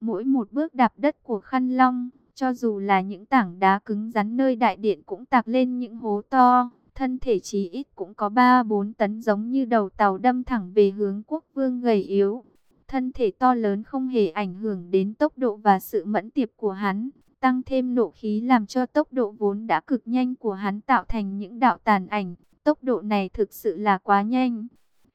Mỗi một bước đạp đất của khăn long, cho dù là những tảng đá cứng rắn nơi đại điện cũng tạc lên những hố to. Thân thể chí ít cũng có 3-4 tấn giống như đầu tàu đâm thẳng về hướng quốc vương gầy yếu. Thân thể to lớn không hề ảnh hưởng đến tốc độ và sự mẫn tiệp của hắn. Tăng thêm nộ khí làm cho tốc độ vốn đã cực nhanh của hắn tạo thành những đạo tàn ảnh. Tốc độ này thực sự là quá nhanh.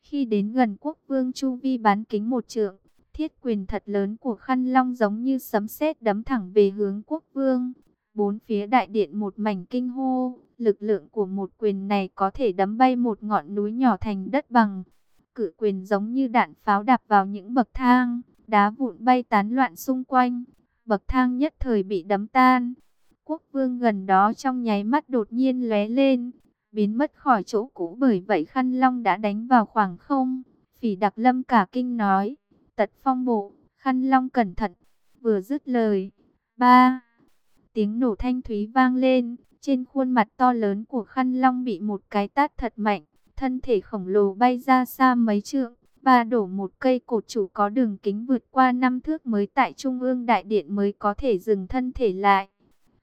Khi đến gần quốc vương Chu Vi bán kính một trượng, thiết quyền thật lớn của khăn long giống như sấm sét đấm thẳng về hướng quốc vương. Bốn phía đại điện một mảnh kinh hô, lực lượng của một quyền này có thể đấm bay một ngọn núi nhỏ thành đất bằng. Cự quyền giống như đạn pháo đạp vào những bậc thang, đá vụn bay tán loạn xung quanh, bậc thang nhất thời bị đấm tan. Quốc vương gần đó trong nháy mắt đột nhiên lóe lên, biến mất khỏi chỗ cũ bởi vậy khăn long đã đánh vào khoảng không. Phỉ đặc lâm cả kinh nói, tật phong bộ, khăn long cẩn thận, vừa dứt lời. Ba, tiếng nổ thanh thúy vang lên, trên khuôn mặt to lớn của khăn long bị một cái tát thật mạnh, thân thể khổng lồ bay ra xa mấy trượng, ba đổ một cây cột trụ có đường kính vượt qua năm thước mới tại trung ương đại điện mới có thể dừng thân thể lại.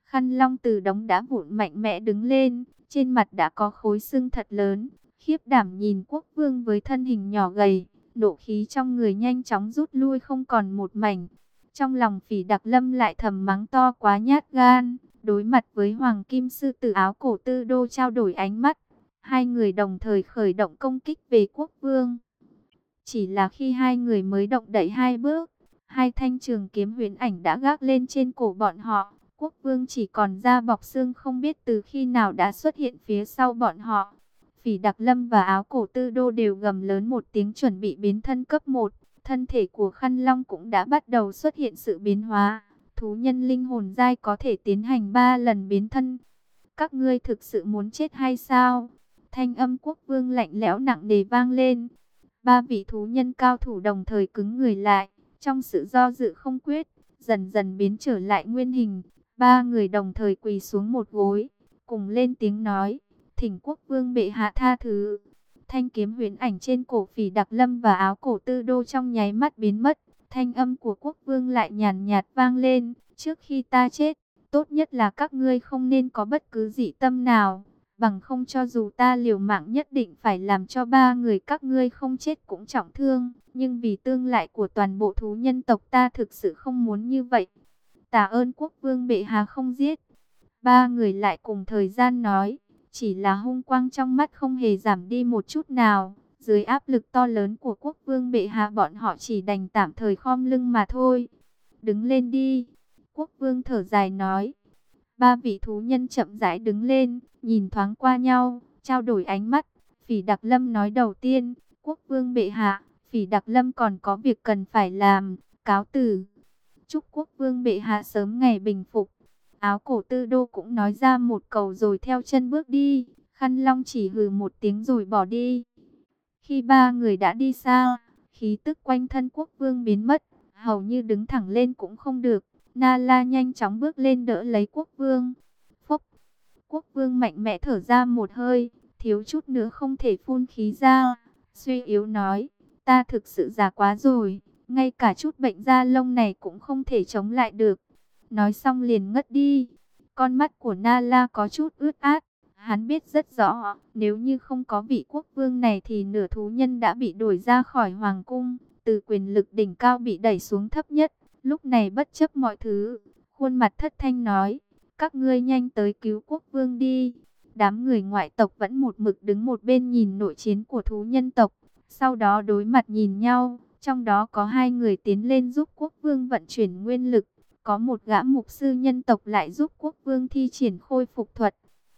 Khăn long từ đống đá vụn mạnh mẽ đứng lên, trên mặt đã có khối xương thật lớn, khiếp đảm nhìn quốc vương với thân hình nhỏ gầy, nộ khí trong người nhanh chóng rút lui không còn một mảnh. Trong lòng phỉ đặc lâm lại thầm mắng to quá nhát gan, đối mặt với hoàng kim sư tử áo cổ tư đô trao đổi ánh mắt. Hai người đồng thời khởi động công kích về quốc vương. Chỉ là khi hai người mới động đẩy hai bước, hai thanh trường kiếm huyền ảnh đã gác lên trên cổ bọn họ. Quốc vương chỉ còn da bọc xương không biết từ khi nào đã xuất hiện phía sau bọn họ. Phỉ Đặc Lâm và áo cổ tư đô đều gầm lớn một tiếng chuẩn bị biến thân cấp 1. Thân thể của Khăn Long cũng đã bắt đầu xuất hiện sự biến hóa. Thú nhân linh hồn dai có thể tiến hành 3 lần biến thân. Các ngươi thực sự muốn chết hay sao? Thanh âm quốc vương lạnh lẽo nặng nề vang lên. Ba vị thú nhân cao thủ đồng thời cứng người lại. Trong sự do dự không quyết, dần dần biến trở lại nguyên hình. Ba người đồng thời quỳ xuống một gối, cùng lên tiếng nói, thỉnh quốc vương bệ hạ tha thứ. Thanh kiếm huyền ảnh trên cổ phỉ đặc lâm và áo cổ tư đô trong nháy mắt biến mất. Thanh âm của quốc vương lại nhàn nhạt vang lên, trước khi ta chết, tốt nhất là các ngươi không nên có bất cứ dị tâm nào. Bằng không cho dù ta liều mạng nhất định phải làm cho ba người các ngươi không chết cũng trọng thương. Nhưng vì tương lại của toàn bộ thú nhân tộc ta thực sự không muốn như vậy. Tạ ơn quốc vương bệ hạ không giết. Ba người lại cùng thời gian nói. Chỉ là hung quang trong mắt không hề giảm đi một chút nào. Dưới áp lực to lớn của quốc vương bệ hạ bọn họ chỉ đành tạm thời khom lưng mà thôi. Đứng lên đi. Quốc vương thở dài nói. Ba vị thú nhân chậm rãi đứng lên, nhìn thoáng qua nhau, trao đổi ánh mắt. Phỉ Đặc Lâm nói đầu tiên, quốc vương bệ hạ, Phỉ Đặc Lâm còn có việc cần phải làm, cáo từ. Chúc quốc vương bệ hạ sớm ngày bình phục. Áo cổ tư đô cũng nói ra một cầu rồi theo chân bước đi. Khăn long chỉ hừ một tiếng rồi bỏ đi. Khi ba người đã đi xa, khí tức quanh thân quốc vương biến mất. Hầu như đứng thẳng lên cũng không được. Na la nhanh chóng bước lên đỡ lấy quốc vương. Phúc! Quốc vương mạnh mẽ thở ra một hơi. Thiếu chút nữa không thể phun khí ra. Suy yếu nói. Ta thực sự già quá rồi ngay cả chút bệnh da lông này cũng không thể chống lại được. Nói xong liền ngất đi. Con mắt của Nala có chút ướt át. Hắn biết rất rõ, nếu như không có vị quốc vương này thì nửa thú nhân đã bị đuổi ra khỏi hoàng cung, từ quyền lực đỉnh cao bị đẩy xuống thấp nhất. Lúc này bất chấp mọi thứ, khuôn mặt thất thanh nói, các ngươi nhanh tới cứu quốc vương đi. Đám người ngoại tộc vẫn một mực đứng một bên nhìn nội chiến của thú nhân tộc, sau đó đối mặt nhìn nhau. Trong đó có hai người tiến lên giúp quốc vương vận chuyển nguyên lực. Có một gã mục sư nhân tộc lại giúp quốc vương thi triển khôi phục thuật.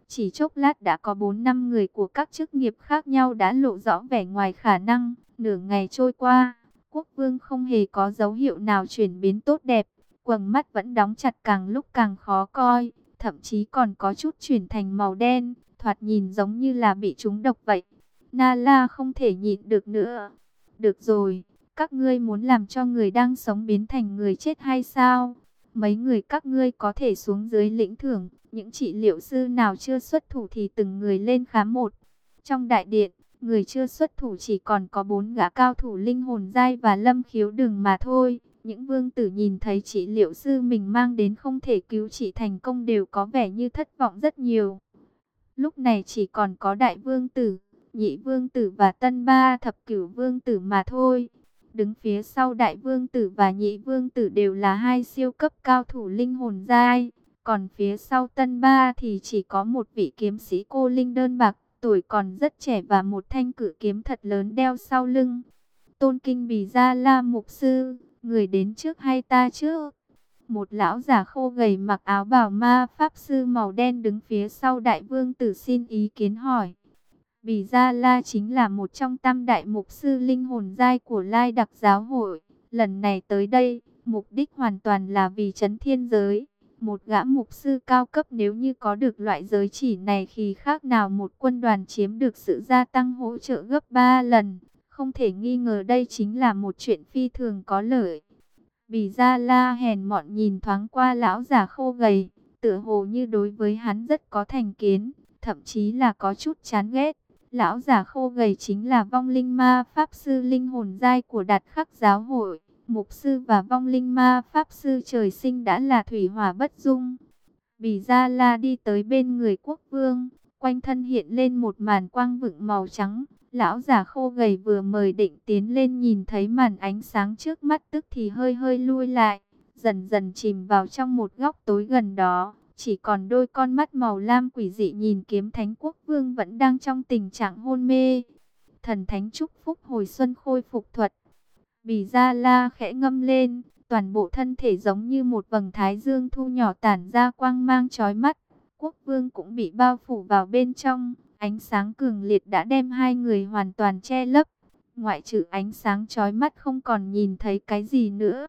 Chỉ chốc lát đã có 4 năm người của các chức nghiệp khác nhau đã lộ rõ vẻ ngoài khả năng. Nửa ngày trôi qua, quốc vương không hề có dấu hiệu nào chuyển biến tốt đẹp. Quầng mắt vẫn đóng chặt càng lúc càng khó coi, thậm chí còn có chút chuyển thành màu đen, thoạt nhìn giống như là bị trúng độc vậy. Nala không thể nhịn được nữa. Được rồi, các ngươi muốn làm cho người đang sống biến thành người chết hay sao? Mấy người các ngươi có thể xuống dưới lĩnh thưởng, những trị liệu sư nào chưa xuất thủ thì từng người lên khám một. Trong đại điện, người chưa xuất thủ chỉ còn có bốn gã cao thủ linh hồn giai và lâm khiếu đường mà thôi. Những vương tử nhìn thấy trị liệu sư mình mang đến không thể cứu trị thành công đều có vẻ như thất vọng rất nhiều. Lúc này chỉ còn có đại vương tử, nhị vương tử và tân ba thập cửu vương tử mà thôi. Đứng phía sau đại vương tử và nhị vương tử đều là hai siêu cấp cao thủ linh hồn giai. Còn phía sau tân ba thì chỉ có một vị kiếm sĩ cô linh đơn bạc, tuổi còn rất trẻ và một thanh cử kiếm thật lớn đeo sau lưng. Tôn kinh bì ra la mục sư, người đến trước hay ta trước? Một lão già khô gầy mặc áo bào ma pháp sư màu đen đứng phía sau đại vương tử xin ý kiến hỏi. Bì Gia La chính là một trong tam đại mục sư linh hồn giai của Lai Đặc Giáo hội. Lần này tới đây, mục đích hoàn toàn là vì chấn thiên giới. Một gã mục sư cao cấp nếu như có được loại giới chỉ này thì khác nào một quân đoàn chiếm được sự gia tăng hỗ trợ gấp 3 lần. Không thể nghi ngờ đây chính là một chuyện phi thường có lợi. Bì Gia La hèn mọn nhìn thoáng qua lão già khô gầy, tựa hồ như đối với hắn rất có thành kiến, thậm chí là có chút chán ghét. Lão giả khô gầy chính là vong linh ma pháp sư linh hồn giai của đạt khắc giáo hội. Mục sư và vong linh ma pháp sư trời sinh đã là thủy hỏa bất dung. Bì Gia La đi tới bên người quốc vương, quanh thân hiện lên một màn quang vựng màu trắng. Lão giả khô gầy vừa mời định tiến lên nhìn thấy màn ánh sáng trước mắt tức thì hơi hơi lui lại, dần dần chìm vào trong một góc tối gần đó. Chỉ còn đôi con mắt màu lam quỷ dị nhìn kiếm thánh quốc vương vẫn đang trong tình trạng hôn mê. Thần thánh chúc phúc hồi xuân khôi phục thuật. Bì Gia La khẽ ngâm lên, toàn bộ thân thể giống như một vầng thái dương thu nhỏ tản ra quang mang chói mắt. Quốc vương cũng bị bao phủ vào bên trong, ánh sáng cường liệt đã đem hai người hoàn toàn che lấp. Ngoại trừ ánh sáng chói mắt không còn nhìn thấy cái gì nữa.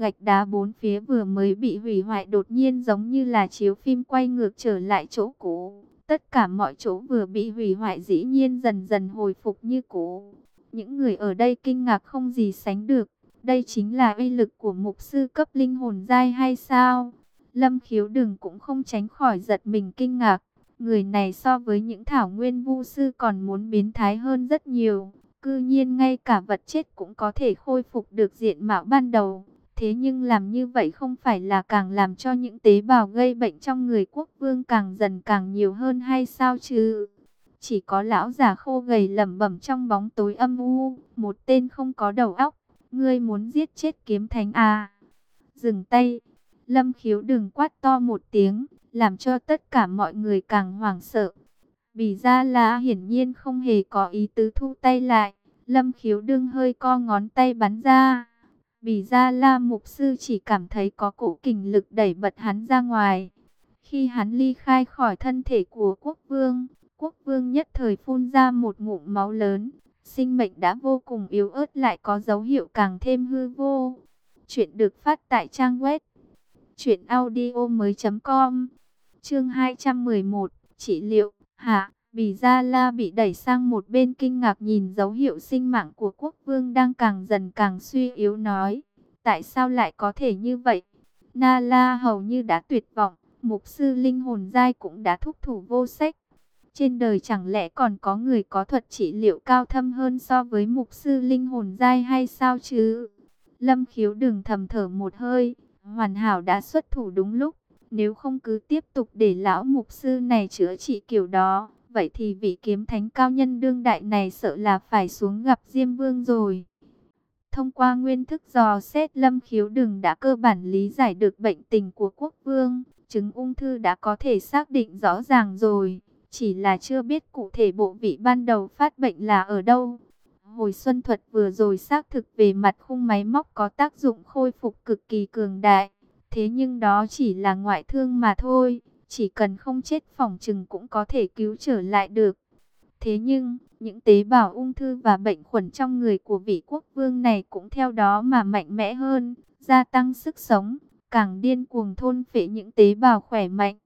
Gạch đá bốn phía vừa mới bị hủy hoại đột nhiên giống như là chiếu phim quay ngược trở lại chỗ cũ. Tất cả mọi chỗ vừa bị hủy hoại dĩ nhiên dần dần hồi phục như cũ. Những người ở đây kinh ngạc không gì sánh được. Đây chính là uy lực của mục sư cấp linh hồn giai hay sao? Lâm khiếu đừng cũng không tránh khỏi giật mình kinh ngạc. Người này so với những thảo nguyên vu sư còn muốn biến thái hơn rất nhiều. Cư nhiên ngay cả vật chết cũng có thể khôi phục được diện mạo ban đầu. Thế nhưng làm như vậy không phải là càng làm cho những tế bào gây bệnh trong người quốc vương càng dần càng nhiều hơn hay sao chứ? Chỉ có lão già khô gầy lẩm bẩm trong bóng tối âm u, một tên không có đầu óc, ngươi muốn giết chết kiếm thánh à? Dừng tay, lâm khiếu đừng quát to một tiếng, làm cho tất cả mọi người càng hoảng sợ. Bì ra là hiển nhiên không hề có ý tứ thu tay lại, lâm khiếu đương hơi co ngón tay bắn ra Bì Gia La Mục Sư chỉ cảm thấy có cổ kình lực đẩy bật hắn ra ngoài. Khi hắn ly khai khỏi thân thể của quốc vương, quốc vương nhất thời phun ra một ngụm máu lớn. Sinh mệnh đã vô cùng yếu ớt lại có dấu hiệu càng thêm hư vô. Chuyện được phát tại trang web truyệnaudiomoi.com. Chương 211, trị liệu, hạ Bì Gia La bị đẩy sang một bên kinh ngạc nhìn dấu hiệu sinh mạng của quốc vương đang càng dần càng suy yếu nói. Tại sao lại có thể như vậy? Na La hầu như đã tuyệt vọng, mục sư linh hồn giai cũng đã thúc thủ vô sách. Trên đời chẳng lẽ còn có người có thuật trị liệu cao thâm hơn so với mục sư linh hồn giai hay sao chứ? Lâm khiếu đừng thầm thở một hơi, hoàn hảo đã xuất thủ đúng lúc. Nếu không cứ tiếp tục để lão mục sư này chữa trị kiểu đó, Vậy thì vị kiếm thánh cao nhân đương đại này sợ là phải xuống gặp Diêm Vương rồi. Thông qua nguyên thức dò xét lâm khiếu đừng đã cơ bản lý giải được bệnh tình của quốc vương. Chứng ung thư đã có thể xác định rõ ràng rồi. Chỉ là chưa biết cụ thể bộ vị ban đầu phát bệnh là ở đâu. Hồi xuân thuật vừa rồi xác thực về mặt khung máy móc có tác dụng khôi phục cực kỳ cường đại. Thế nhưng đó chỉ là ngoại thương mà thôi chỉ cần không chết phòng chừng cũng có thể cứu trở lại được. Thế nhưng, những tế bào ung thư và bệnh khuẩn trong người của vị quốc vương này cũng theo đó mà mạnh mẽ hơn, gia tăng sức sống, càng điên cuồng thôn phệ những tế bào khỏe mạnh.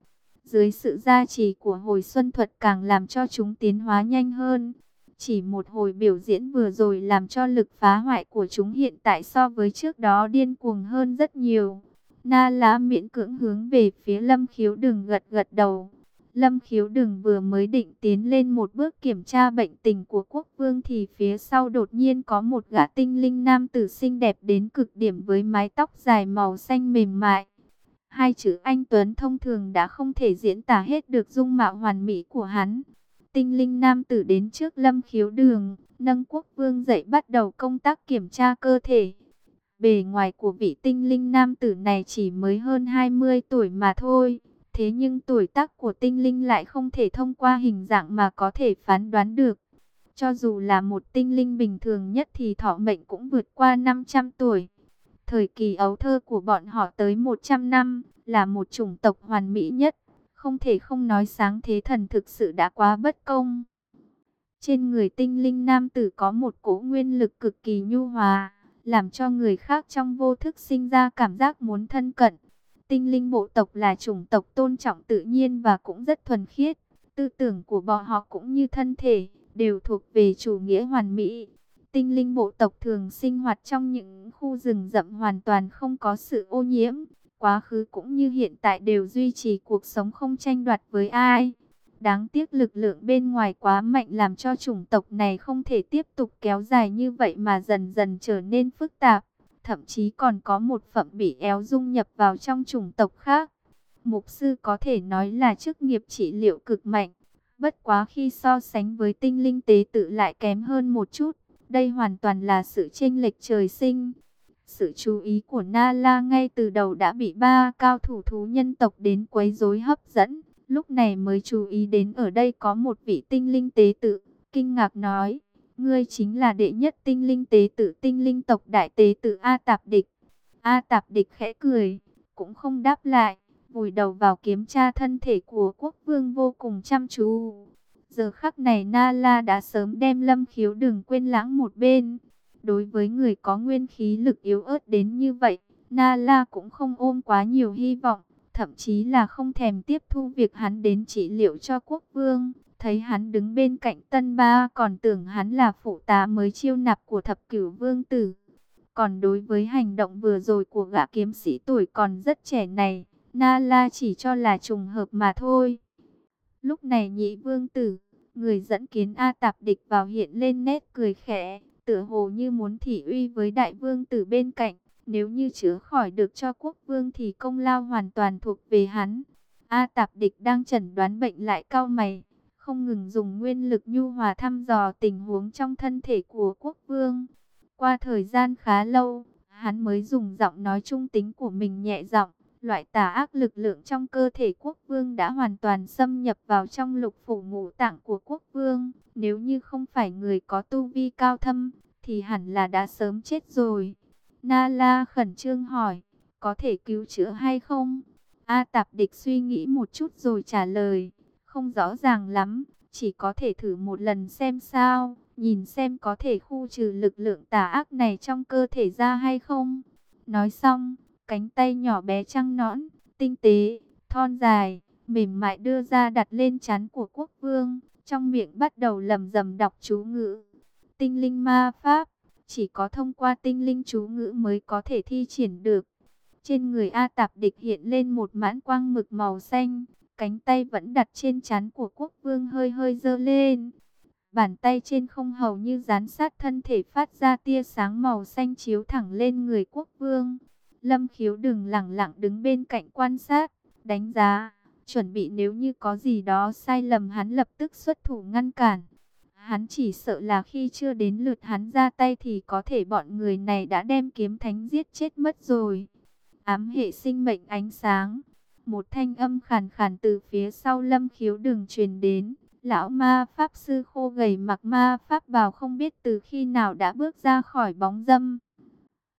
Dưới sự gia trì của hồi xuân thuật càng làm cho chúng tiến hóa nhanh hơn. Chỉ một hồi biểu diễn vừa rồi làm cho lực phá hoại của chúng hiện tại so với trước đó điên cuồng hơn rất nhiều. Na lá miễn cưỡng hướng về phía lâm khiếu đừng gật gật đầu. Lâm khiếu đừng vừa mới định tiến lên một bước kiểm tra bệnh tình của quốc vương thì phía sau đột nhiên có một gã tinh linh nam tử xinh đẹp đến cực điểm với mái tóc dài màu xanh mềm mại. Hai chữ anh Tuấn thông thường đã không thể diễn tả hết được dung mạo hoàn mỹ của hắn. Tinh linh nam tử đến trước lâm khiếu đường, nâng quốc vương dậy bắt đầu công tác kiểm tra cơ thể. Bề ngoài của vị tinh linh nam tử này chỉ mới hơn 20 tuổi mà thôi. Thế nhưng tuổi tác của tinh linh lại không thể thông qua hình dạng mà có thể phán đoán được. Cho dù là một tinh linh bình thường nhất thì thọ mệnh cũng vượt qua 500 tuổi. Thời kỳ ấu thơ của bọn họ tới 100 năm, là một chủng tộc hoàn mỹ nhất. Không thể không nói sáng thế thần thực sự đã quá bất công. Trên người tinh linh nam tử có một cỗ nguyên lực cực kỳ nhu hòa, làm cho người khác trong vô thức sinh ra cảm giác muốn thân cận. Tinh linh bộ tộc là chủng tộc tôn trọng tự nhiên và cũng rất thuần khiết. Tư tưởng của bọn họ cũng như thân thể, đều thuộc về chủ nghĩa hoàn mỹ. Tinh linh bộ tộc thường sinh hoạt trong những khu rừng rậm hoàn toàn không có sự ô nhiễm. Quá khứ cũng như hiện tại đều duy trì cuộc sống không tranh đoạt với ai. Đáng tiếc lực lượng bên ngoài quá mạnh làm cho chủng tộc này không thể tiếp tục kéo dài như vậy mà dần dần trở nên phức tạp. Thậm chí còn có một phẩm bị éo dung nhập vào trong chủng tộc khác. Mục sư có thể nói là chức nghiệp trị liệu cực mạnh. Bất quá khi so sánh với tinh linh tế tự lại kém hơn một chút. Đây hoàn toàn là sự chênh lệch trời sinh. Sự chú ý của Na La ngay từ đầu đã bị ba cao thủ thú nhân tộc đến quấy rối hấp dẫn. Lúc này mới chú ý đến ở đây có một vị tinh linh tế tự. Kinh ngạc nói, ngươi chính là đệ nhất tinh linh tế tự tinh linh tộc đại tế tự A Tạp Địch. A Tạp Địch khẽ cười, cũng không đáp lại, vùi đầu vào kiểm tra thân thể của quốc vương vô cùng chăm chú. Giờ khắc này Na La đã sớm đem lâm khiếu đừng quên lãng một bên. Đối với người có nguyên khí lực yếu ớt đến như vậy, Na La cũng không ôm quá nhiều hy vọng, thậm chí là không thèm tiếp thu việc hắn đến trị liệu cho quốc vương. Thấy hắn đứng bên cạnh tân ba còn tưởng hắn là phụ tá mới chiêu nạp của thập cửu vương tử. Còn đối với hành động vừa rồi của gã kiếm sĩ tuổi còn rất trẻ này, Na La chỉ cho là trùng hợp mà thôi. Lúc này nhị vương tử, người dẫn kiến A tạp địch vào hiện lên nét cười khẽ, tựa hồ như muốn thị uy với đại vương tử bên cạnh. Nếu như chữa khỏi được cho quốc vương thì công lao hoàn toàn thuộc về hắn. A tạp địch đang chẩn đoán bệnh lại cao mày, không ngừng dùng nguyên lực nhu hòa thăm dò tình huống trong thân thể của quốc vương. Qua thời gian khá lâu, hắn mới dùng giọng nói trung tính của mình nhẹ giọng. Loại tà ác lực lượng trong cơ thể quốc vương đã hoàn toàn xâm nhập vào trong lục phủ ngũ tạng của quốc vương. Nếu như không phải người có tu vi cao thâm, thì hẳn là đã sớm chết rồi. Na La khẩn trương hỏi, có thể cứu chữa hay không? A Tạp Địch suy nghĩ một chút rồi trả lời, không rõ ràng lắm, chỉ có thể thử một lần xem sao, nhìn xem có thể khu trừ lực lượng tà ác này trong cơ thể ra hay không. Nói xong, cánh tay nhỏ bé trăng nõn, tinh tế, thon dài, mềm mại đưa ra đặt lên chán của quốc vương, trong miệng bắt đầu lầm rầm đọc chú ngữ. Tinh linh ma pháp, chỉ có thông qua tinh linh chú ngữ mới có thể thi triển được. Trên người A Tạp Địch hiện lên một mãn quang mực màu xanh, cánh tay vẫn đặt trên chán của quốc vương hơi hơi dơ lên. Bàn tay trên không hầu như dán sát thân thể phát ra tia sáng màu xanh chiếu thẳng lên người quốc vương. Lâm khiếu đừng lặng lặng đứng bên cạnh quan sát, đánh giá, chuẩn bị nếu như có gì đó sai lầm hắn lập tức xuất thủ ngăn cản. Hắn chỉ sợ là khi chưa đến lượt hắn ra tay thì có thể bọn người này đã đem kiếm thánh giết chết mất rồi. Ám hệ sinh mệnh ánh sáng. Một thanh âm khàn khàn từ phía sau lâm khiếu đường truyền đến. Lão ma pháp sư khô gầy mặc ma pháp bào không biết từ khi nào đã bước ra khỏi bóng dâm.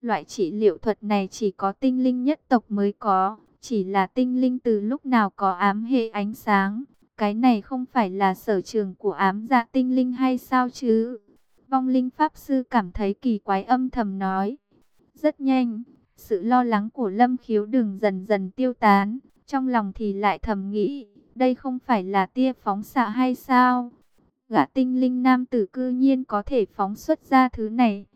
Loại trị liệu thuật này chỉ có tinh linh nhất tộc mới có. Chỉ là tinh linh từ lúc nào có ám hệ ánh sáng cái này không phải là sở trường của ám dạ tinh linh hay sao chứ? Vong linh pháp sư cảm thấy kỳ quái âm thầm nói. Rất nhanh, sự lo lắng của lâm khiếu đường dần dần tiêu tán. Trong lòng thì lại thầm nghĩ, đây không phải là tia phóng xạ hay sao? Gã tinh linh nam tử cư nhiên có thể phóng xuất ra thứ này.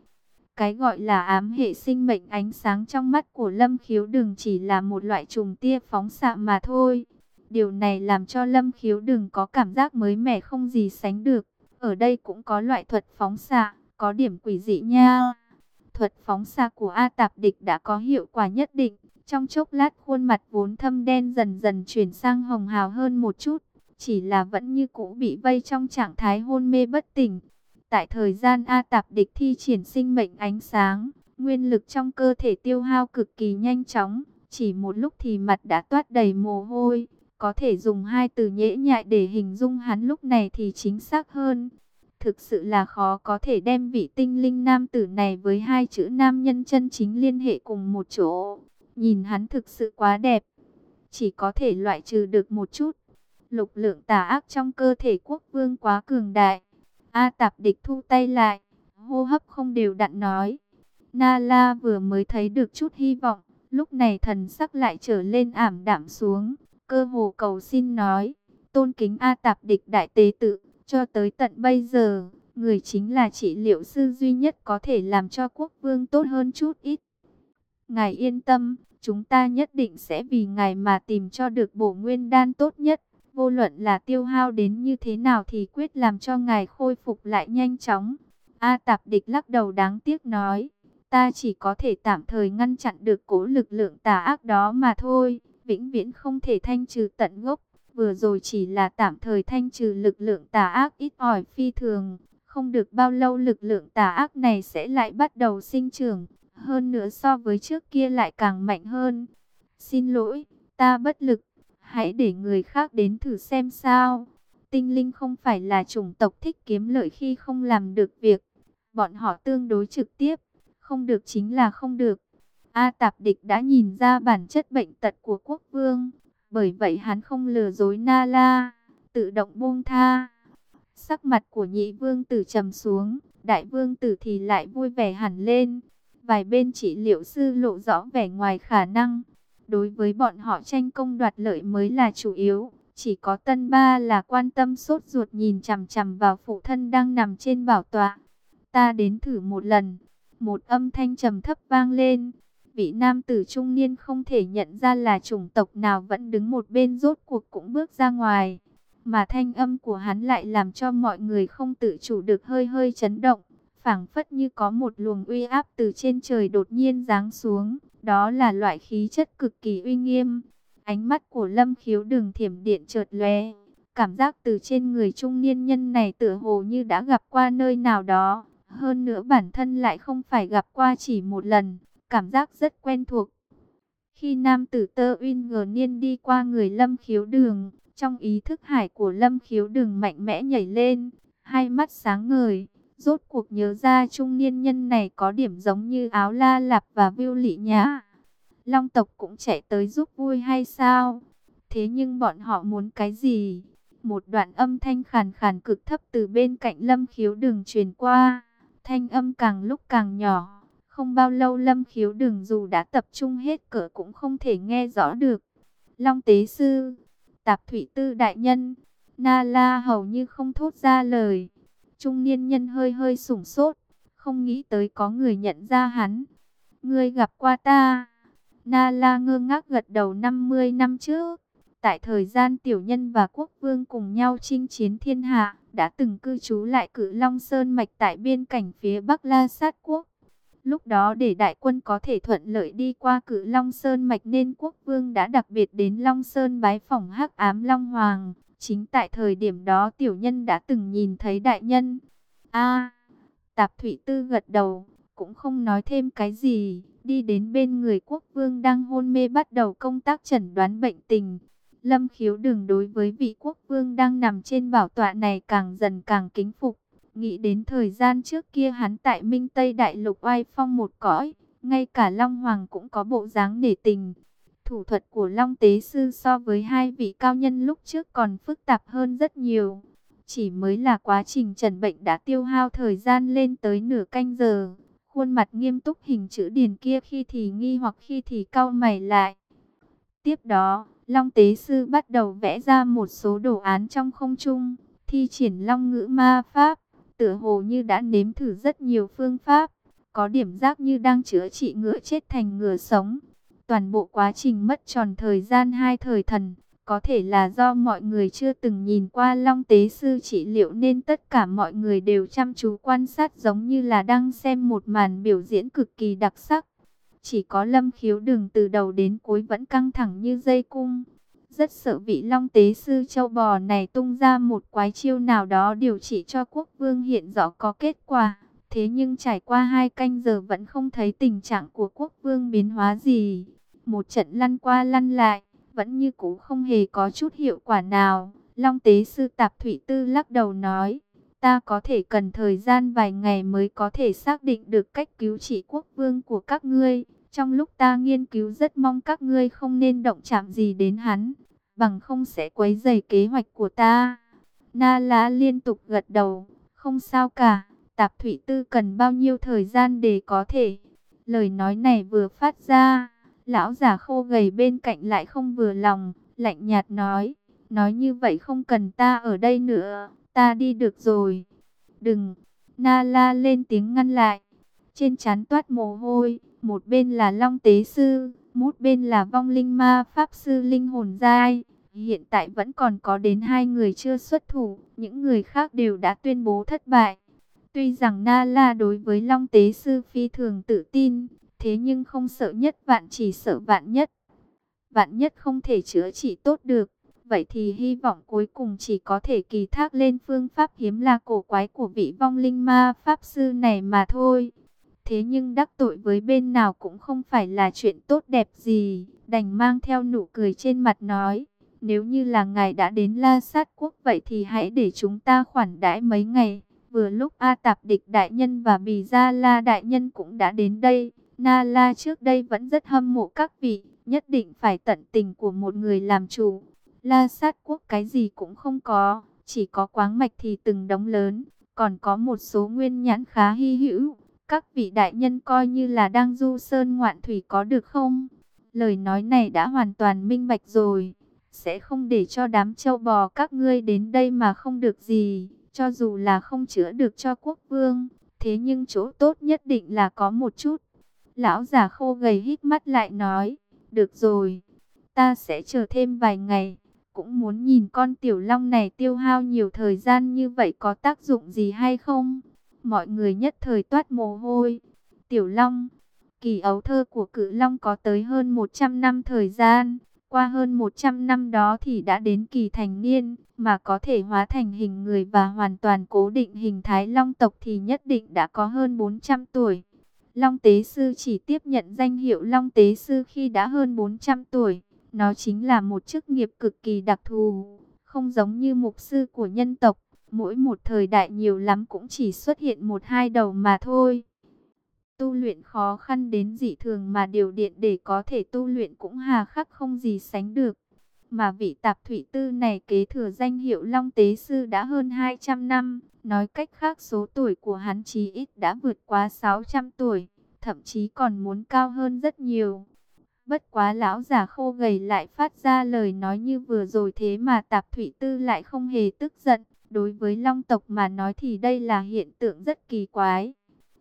Cái gọi là ám hệ sinh mệnh ánh sáng trong mắt của lâm khiếu đường chỉ là một loại trùng tia phóng xạ mà thôi. Điều này làm cho Lâm Khiếu đừng có cảm giác mới mẻ không gì sánh được. Ở đây cũng có loại thuật phóng xạ, có điểm quỷ dị nha. Thuật phóng xạ của A Tạp Địch đã có hiệu quả nhất định. Trong chốc lát khuôn mặt vốn thâm đen dần dần chuyển sang hồng hào hơn một chút. Chỉ là vẫn như cũ bị vây trong trạng thái hôn mê bất tỉnh. Tại thời gian A Tạp Địch thi triển sinh mệnh ánh sáng, nguyên lực trong cơ thể tiêu hao cực kỳ nhanh chóng. Chỉ một lúc thì mặt đã toát đầy mồ hôi. Có thể dùng hai từ nhễ nhại để hình dung hắn lúc này thì chính xác hơn. Thực sự là khó có thể đem vị tinh linh nam tử này với hai chữ nam nhân chân chính liên hệ cùng một chỗ. Nhìn hắn thực sự quá đẹp. Chỉ có thể loại trừ được một chút. Lục lượng tà ác trong cơ thể quốc vương quá cường đại. A tạp địch thu tay lại. Hô hấp không đều đặn nói. Na la vừa mới thấy được chút hy vọng. Lúc này thần sắc lại trở lên ảm đạm xuống. Cơ hồ cầu xin nói. Tôn kính A tạp địch đại tế tự. Cho tới tận bây giờ, người chính là trị liệu sư duy nhất có thể làm cho quốc vương tốt hơn chút ít. Ngài yên tâm, chúng ta nhất định sẽ vì ngài mà tìm cho được bổ nguyên đan tốt nhất. Vô luận là tiêu hao đến như thế nào thì quyết làm cho ngài khôi phục lại nhanh chóng. A tạp địch lắc đầu đáng tiếc nói, ta chỉ có thể tạm thời ngăn chặn được cố lực lượng tà ác đó mà thôi, vĩnh viễn không thể thanh trừ tận gốc. Vừa rồi chỉ là tạm thời thanh trừ lực lượng tà ác ít ỏi phi thường. Không được bao lâu lực lượng tà ác này sẽ lại bắt đầu sinh trưởng. Hơn nữa so với trước kia lại càng mạnh hơn. Xin lỗi, ta bất lực. Hãy để người khác đến thử xem sao. Tinh linh không phải là chủng tộc thích kiếm lợi khi không làm được việc. Bọn họ tương đối trực tiếp. Không được chính là không được. A tạp địch đã nhìn ra bản chất bệnh tật của quốc vương bởi vậy hắn không lừa dối Na La, tự động buông tha. Sắc mặt của nhị vương tử trầm xuống, đại vương tử thì lại vui vẻ hẳn lên. Vài bên trị liệu sư lộ rõ vẻ ngoài khả năng. Đối với bọn họ tranh công đoạt lợi mới là chủ yếu. Chỉ có tân ba là quan tâm sốt ruột nhìn chằm chằm vào phụ thân đang nằm trên bảo tọa. Ta đến thử một lần. Một âm thanh trầm thấp vang lên vị nam tử trung niên không thể nhận ra là chủng tộc nào vẫn đứng một bên rốt cuộc cũng bước ra ngoài. Mà thanh âm của hắn lại làm cho mọi người không tự chủ được hơi hơi chấn động. phảng phất như có một luồng uy áp từ trên trời đột nhiên giáng xuống. Đó là loại khí chất cực kỳ uy nghiêm. Ánh mắt của lâm khiếu đường thiểm điện chợt lóe Cảm giác từ trên người trung niên nhân này tựa hồ như đã gặp qua nơi nào đó. Hơn nữa bản thân lại không phải gặp qua chỉ một lần cảm giác rất quen thuộc. Khi nam tử tơ uyên ngờ niên đi qua người lâm khiếu đường, trong ý thức hải của lâm khiếu đường mạnh mẽ nhảy lên, hai mắt sáng ngời, rốt cuộc nhớ ra trung niên nhân này có điểm giống như áo la lạp và viêu lị nhã. Long tộc cũng chạy tới giúp vui hay sao? Thế nhưng bọn họ muốn cái gì? Một đoạn âm thanh khàn khàn cực thấp từ bên cạnh lâm khiếu đường truyền qua, thanh âm càng lúc càng nhỏ không bao lâu Lâm Khiếu đường dù đã tập trung hết cỡ cũng không thể nghe rõ được. Long Tế Sư, Tạp Thủy Tư Đại Nhân, Na La hầu như không thốt ra lời. Trung niên nhân hơi hơi sủng sốt, không nghĩ tới có người nhận ra hắn. Ngươi gặp qua ta. Na La ngơ ngác gật đầu 50 năm trước. Tại thời gian tiểu nhân và quốc vương cùng nhau chinh chiến thiên hạ, đã từng cư trú lại cử Long Sơn Mạch tại biên cảnh phía Bắc La Sát Quốc. Lúc đó để đại quân có thể thuận lợi đi qua cử Long Sơn mạch nên quốc vương đã đặc biệt đến Long Sơn bái phỏng hắc ám Long Hoàng. Chính tại thời điểm đó tiểu nhân đã từng nhìn thấy đại nhân. a Tạp Thủy Tư gật đầu, cũng không nói thêm cái gì, đi đến bên người quốc vương đang hôn mê bắt đầu công tác chẩn đoán bệnh tình. Lâm khiếu đường đối với vị quốc vương đang nằm trên bảo tọa này càng dần càng kính phục. Nghĩ đến thời gian trước kia hắn tại Minh Tây Đại Lục oai phong một cõi, ngay cả Long Hoàng cũng có bộ dáng nể tình. Thủ thuật của Long Tế Sư so với hai vị cao nhân lúc trước còn phức tạp hơn rất nhiều. Chỉ mới là quá trình trần bệnh đã tiêu hao thời gian lên tới nửa canh giờ. Khuôn mặt nghiêm túc hình chữ điền kia khi thì nghi hoặc khi thì cau mày lại. Tiếp đó, Long Tế Sư bắt đầu vẽ ra một số đồ án trong không trung, thi triển Long Ngữ Ma Pháp tựa hồ như đã nếm thử rất nhiều phương pháp, có điểm giác như đang chữa trị ngựa chết thành ngựa sống. Toàn bộ quá trình mất tròn thời gian hai thời thần, Có thể là do mọi người chưa từng nhìn qua Long Tế Sư trị liệu nên tất cả mọi người đều chăm chú quan sát giống như là đang xem một màn biểu diễn cực kỳ đặc sắc. Chỉ có lâm khiếu đường từ đầu đến cuối vẫn căng thẳng như dây cung. Rất sợ vị Long Tế Sư châu bò này tung ra một quái chiêu nào đó điều trị cho quốc vương hiện rõ có kết quả. Thế nhưng trải qua hai canh giờ vẫn không thấy tình trạng của quốc vương biến hóa gì. Một trận lăn qua lăn lại vẫn như cũ không hề có chút hiệu quả nào. Long tế sư tạp thủy tư lắc đầu nói, ta có thể cần thời gian vài ngày mới có thể xác định được cách cứu trị quốc vương của các ngươi. Trong lúc ta nghiên cứu rất mong các ngươi không nên động chạm gì đến hắn, bằng không sẽ quấy rầy kế hoạch của ta. Na lá liên tục gật đầu, không sao cả, tạp thủy tư cần bao nhiêu thời gian để có thể. Lời nói này vừa phát ra Lão già khô gầy bên cạnh lại không vừa lòng, lạnh nhạt nói, nói như vậy không cần ta ở đây nữa, ta đi được rồi. Đừng, Na la lên tiếng ngăn lại, trên chán toát mồ hôi, một bên là Long Tế Sư, một bên là vong linh ma Pháp Sư Linh Hồn Giai. Hiện tại vẫn còn có đến hai người chưa xuất thủ, những người khác đều đã tuyên bố thất bại. Tuy rằng Na La đối với Long Tế Sư phi thường tự tin, Thế nhưng không sợ nhất vạn chỉ sợ vạn nhất. Vạn nhất không thể chữa trị tốt được. Vậy thì hy vọng cuối cùng chỉ có thể kỳ thác lên phương pháp hiếm là cổ quái của vị vong linh ma pháp sư này mà thôi. Thế nhưng đắc tội với bên nào cũng không phải là chuyện tốt đẹp gì. Đành mang theo nụ cười trên mặt nói. Nếu như là ngài đã đến La Sát Quốc vậy thì hãy để chúng ta khoản đãi mấy ngày. Vừa lúc A Tạp Địch Đại Nhân và Bì Gia La Đại Nhân cũng đã đến đây. Na La trước đây vẫn rất hâm mộ các vị, nhất định phải tận tình của một người làm chủ. La sát quốc cái gì cũng không có, chỉ có quáng mạch thì từng đống lớn, còn có một số nguyên nhãn khá hy hữu. Các vị đại nhân coi như là đang du sơn ngoạn thủy có được không? Lời nói này đã hoàn toàn minh bạch rồi, sẽ không để cho đám châu bò các ngươi đến đây mà không được gì, cho dù là không chữa được cho quốc vương. Thế nhưng chỗ tốt nhất định là có một chút. Lão già khô gầy hít mắt lại nói, được rồi, ta sẽ chờ thêm vài ngày. Cũng muốn nhìn con tiểu long này tiêu hao nhiều thời gian như vậy có tác dụng gì hay không? Mọi người nhất thời toát mồ hôi. Tiểu long, kỳ ấu thơ của cự long có tới hơn 100 năm thời gian. Qua hơn 100 năm đó thì đã đến kỳ thành niên, mà có thể hóa thành hình người và hoàn toàn cố định hình thái long tộc thì nhất định đã có hơn 400 tuổi. Long Tế Sư chỉ tiếp nhận danh hiệu Long Tế Sư khi đã hơn 400 tuổi. Nó chính là một chức nghiệp cực kỳ đặc thù, không giống như mục sư của nhân tộc. Mỗi một thời đại nhiều lắm cũng chỉ xuất hiện một hai đầu mà thôi. Tu luyện khó khăn đến dị thường mà điều điện để có thể tu luyện cũng hà khắc không gì sánh được. Mà vị tạp thủy tư này kế thừa danh hiệu Long Tế Sư đã hơn 200 năm. Nói cách khác số tuổi của hắn chí ít đã vượt quá 600 tuổi, thậm chí còn muốn cao hơn rất nhiều. Bất quá lão già khô gầy lại phát ra lời nói như vừa rồi thế mà tạp thủy tư lại không hề tức giận. Đối với long tộc mà nói thì đây là hiện tượng rất kỳ quái.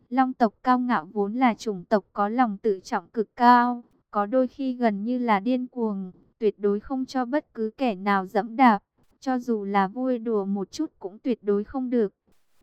Long tộc cao ngạo vốn là chủng tộc có lòng tự trọng cực cao, có đôi khi gần như là điên cuồng, tuyệt đối không cho bất cứ kẻ nào dẫm đạp. Cho dù là vui đùa một chút cũng tuyệt đối không được.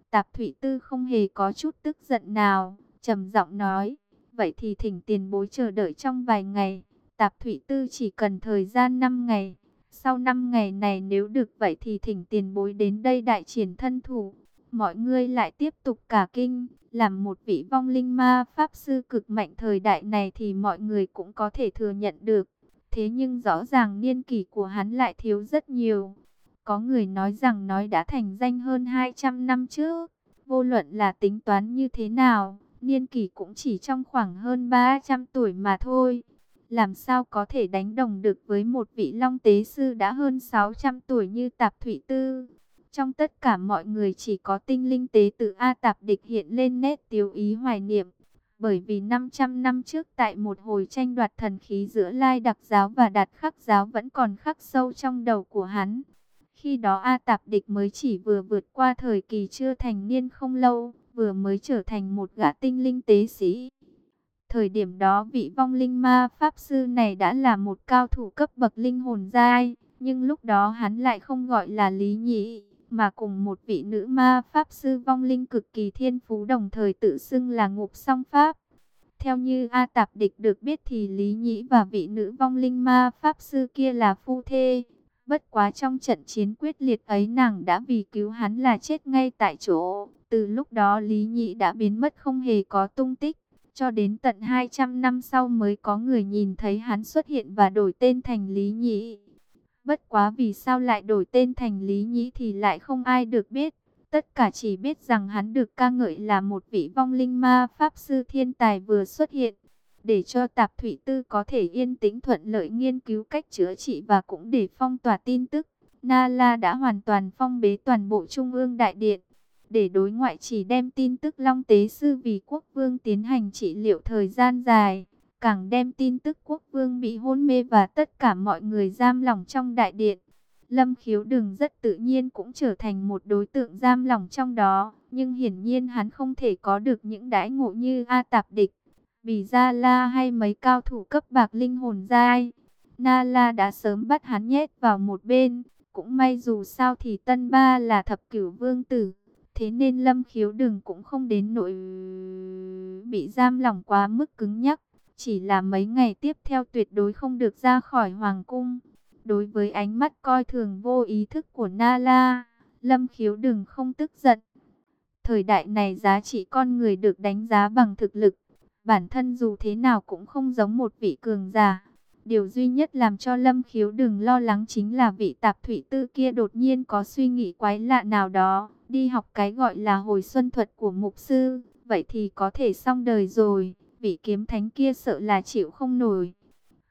Tạp Thủy Tư không hề có chút tức giận nào, trầm giọng nói, vậy thì thỉnh tiền bối chờ đợi trong vài ngày. Tạp Thủy Tư chỉ cần thời gian 5 ngày. Sau năm ngày này nếu được vậy thì thỉnh tiền bối đến đây đại triển thân thủ. Mọi người lại tiếp tục cả kinh, làm một vị vong linh ma pháp sư cực mạnh thời đại này thì mọi người cũng có thể thừa nhận được. Thế nhưng rõ ràng niên kỷ của hắn lại thiếu rất nhiều. Có người nói rằng nói đã thành danh hơn 200 năm trước. Vô luận là tính toán như thế nào, niên kỷ cũng chỉ trong khoảng hơn 300 tuổi mà thôi. Làm sao có thể đánh đồng được với một vị long tế sư đã hơn 600 tuổi như Tạp Thủy Tư. Trong tất cả mọi người chỉ có tinh linh tế tự A Tạp Địch hiện lên nét tiêu ý hoài niệm. Bởi vì 500 năm trước tại một hồi tranh đoạt thần khí giữa Lai Đặc Giáo và Đạt Khắc Giáo vẫn còn khắc sâu trong đầu của hắn. Khi đó A Tạp Địch mới chỉ vừa vượt qua thời kỳ chưa thành niên không lâu, vừa mới trở thành một gã tinh linh tế sĩ. Thời điểm đó vị vong linh ma pháp sư này đã là một cao thủ cấp bậc linh hồn giai, Nhưng lúc đó hắn lại không gọi là Lý nhị mà cùng một vị nữ ma pháp sư vong linh cực kỳ thiên phú đồng thời tự xưng là ngục song pháp. Theo như A Tạp Địch được biết thì Lý Nhĩ và vị nữ vong linh ma pháp sư kia là phu thê. Bất quá trong trận chiến quyết liệt ấy nàng đã vì cứu hắn là chết ngay tại chỗ. Từ lúc đó Lý Nhĩ đã biến mất không hề có tung tích. Cho đến tận 200 năm sau mới có người nhìn thấy hắn xuất hiện và đổi tên thành Lý Nhĩ. Bất quá vì sao lại đổi tên thành Lý Nhĩ thì lại không ai được biết. Tất cả chỉ biết rằng hắn được ca ngợi là một vị vong linh ma pháp sư thiên tài vừa xuất hiện. Để cho Tạp Thủy Tư có thể yên tĩnh thuận lợi nghiên cứu cách chữa trị và cũng để phong tỏa tin tức. Nala đã hoàn toàn phong bế toàn bộ Trung ương Đại Điện. Để đối ngoại chỉ đem tin tức Long Tế Sư vì quốc vương tiến hành trị liệu thời gian dài. Càng đem tin tức quốc vương bị hôn mê và tất cả mọi người giam lỏng trong đại điện. Lâm khiếu đừng rất tự nhiên cũng trở thành một đối tượng giam lỏng trong đó. Nhưng hiển nhiên hắn không thể có được những đãi ngộ như A Tạp Địch, Bì Gia La hay mấy cao thủ cấp bạc linh hồn giai. Na La đã sớm bắt hắn nhét vào một bên. Cũng may dù sao thì Tân Ba là thập cửu vương tử. Thế nên Lâm khiếu đừng cũng không đến nỗi bị giam lỏng quá mức cứng nhắc. Chỉ là mấy ngày tiếp theo tuyệt đối không được ra khỏi hoàng cung. Đối với ánh mắt coi thường vô ý thức của Nala, Lâm Khiếu đừng không tức giận. Thời đại này giá trị con người được đánh giá bằng thực lực. Bản thân dù thế nào cũng không giống một vị cường giả. Điều duy nhất làm cho Lâm Khiếu đừng lo lắng chính là vị tạp thủy tư kia đột nhiên có suy nghĩ quái lạ nào đó. Đi học cái gọi là hồi xuân thuật của mục sư. Vậy thì có thể xong đời rồi. Vị kiếm thánh kia sợ là chịu không nổi.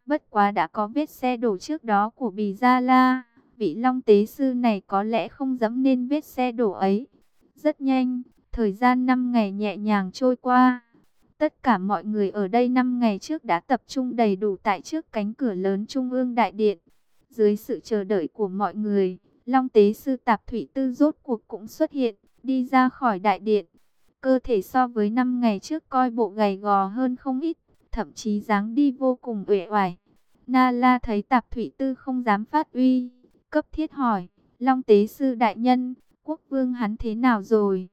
Bất quá đã có vết xe đổ trước đó của Bì Gia La. Vị Long Tế Sư này có lẽ không dẫm nên vết xe đổ ấy. Rất nhanh, thời gian 5 ngày nhẹ nhàng trôi qua. Tất cả mọi người ở đây 5 ngày trước đã tập trung đầy đủ tại trước cánh cửa lớn Trung ương Đại Điện. Dưới sự chờ đợi của mọi người, Long Tế Sư Tạp Thủy Tư rốt cuộc cũng xuất hiện, đi ra khỏi Đại Điện. Cơ thể so với năm ngày trước coi bộ gầy gò hơn không ít thậm chí dáng đi vô cùng uể oải. Na La thấy Tạp Thủy Tư không dám phát uy, cấp thiết hỏi, Long Tế Sư Đại Nhân, quốc vương hắn thế nào rồi?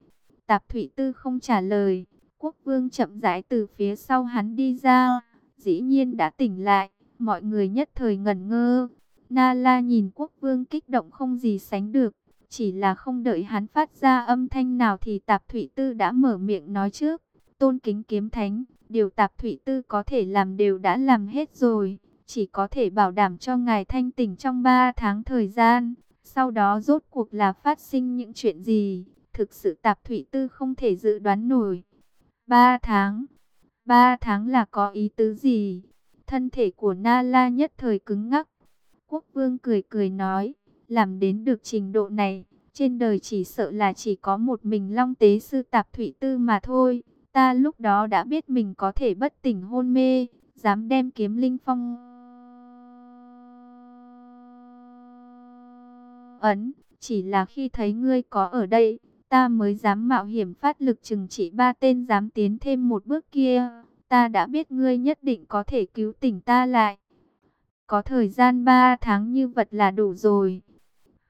Tạp Thủy Tư không trả lời, quốc vương chậm rãi từ phía sau hắn đi ra, dĩ nhiên đã tỉnh lại, mọi người nhất thời ngẩn ngơ. Na La nhìn quốc vương kích động không gì sánh được, chỉ là không đợi hắn phát ra âm thanh nào thì Tạp Thủy Tư đã mở miệng nói trước, tôn kính kiếm thánh, Điều tạp thủy tư có thể làm đều đã làm hết rồi. Chỉ có thể bảo đảm cho ngài thanh tỉnh trong 3 tháng thời gian. Sau đó rốt cuộc là phát sinh những chuyện gì. Thực sự tạp thủy tư không thể dự đoán nổi. 3 tháng. 3 tháng là có ý tứ gì? Thân thể của Na La nhất thời cứng ngắc. Quốc vương cười cười nói. Làm đến được trình độ này. Trên đời chỉ sợ là chỉ có một mình Long Tế Sư Tạp Thủy Tư mà thôi. Ta lúc đó đã biết mình có thể bất tỉnh hôn mê, dám đem kiếm linh phong ấn, chỉ là khi thấy ngươi có ở đây, ta mới dám mạo hiểm phát lực chừng trị ba tên dám tiến thêm một bước kia. Ta đã biết ngươi nhất định có thể cứu tỉnh ta lại. Có thời gian ba tháng như vật là đủ rồi.